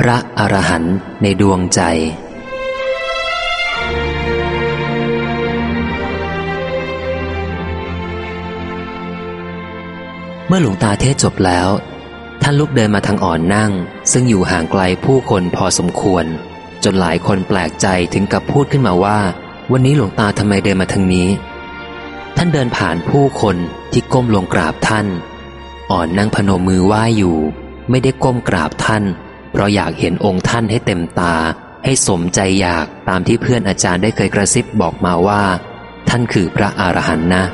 พระอรหันต์ในดวงใจ เมื่อหลวงตาเทศจบแล้ว ท่านลุกเดินมาทางอ่อนนั่ง ซึ่งอยู่ห่างไกลผู้คนพอสมควร จนหลายคนแปลกใจถึงกับพูดขึ้นมาว่า วันนี้หลวงตาทำไมเดินมาทางนี้ ท่านเดินผ่านผู้คนที่ก้มลงกราบท่าน อ่อนนั่งพนมมือไหว้อยู่ ไม่ได้ก้มกราบท่าน เพราะอยากเห็นองค์ท่านให้เต็มตา ให้สมใจอยากตามที่เพื่อนอาจารย์ได้เคยกระซิบบอกมาว่า ท่านคือพระอรหันต์นะ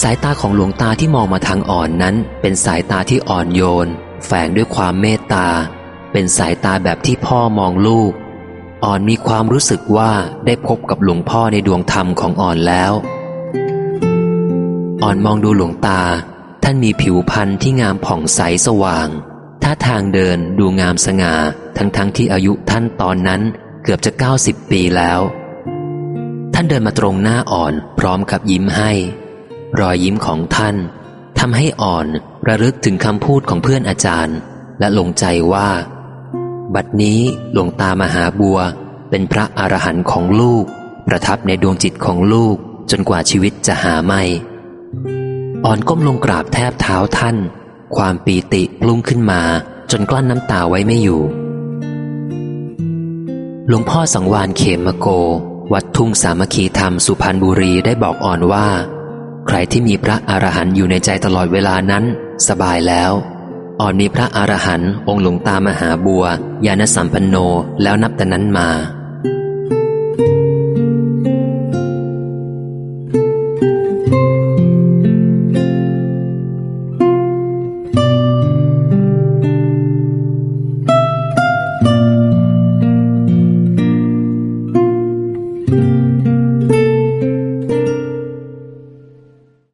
สายตาของหลวงตาที่มองมาทางอ่อนนั้น เป็นสายตาที่อ่อนโยน แฝงด้วยความเมตตา เป็นสายตาแบบที่พ่อมองลูก อ่อนมีความรู้สึกว่าได้พบกับหลวงพ่อในดวงธรรมของอ่อนแล้ว อ่อนมองดูหลวงตาท่านมีผิวพรรณที่งามผ่องใสสว่างาทางเดินดูงามสง่า ทั้งๆทที่อายุท่านตอนนั้นเกือบจะ 90 ปีแล้ว ท่านเดินมาตรงหน้าอ่อนพร้อมกับยิ้มให้ รอยยิ้มของท่านทำให้อ่อนระลึกถึงคำพูดของเพื่อนอาจารย์ และลงใจว่า บัดนี้หลวงตามหาบัวเป็นพระอรหันต์ของลูก ประทับในดวงจิตของลูกจนกว่าชีวิตจะหาไม่ อ่อนก้มลงกราบแทบเท้าท่าน ความปีติปลุ้งขึ้นมา จนกลั้นน้ำตาไว้ไม่อยู่ หลวงพ่อสังวานเขมโก วัดทุ่งสามัคคีธรรมสุพรรณบุรีได้บอกอ่อนว่า ใครที่มีพระอรหันต์อยู่ในใจตลอดเวลานั้น สบายแล้ว อ่อนมีพระอรหันต์องค์หลวงตามหาบัวยานสัมปันโนแล้วนับแต่นั้นมา